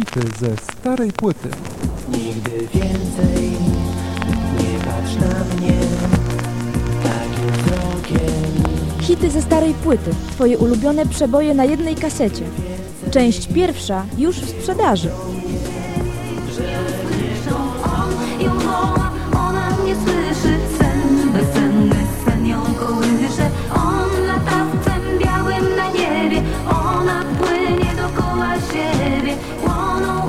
hity ze starej płyty. Nigdy więcej nie patrz na mnie takim wzrokiem. Hity ze starej płyty. Twoje ulubione przeboje na jednej kasecie. Część pierwsza już w sprzedaży. około siebie, płoną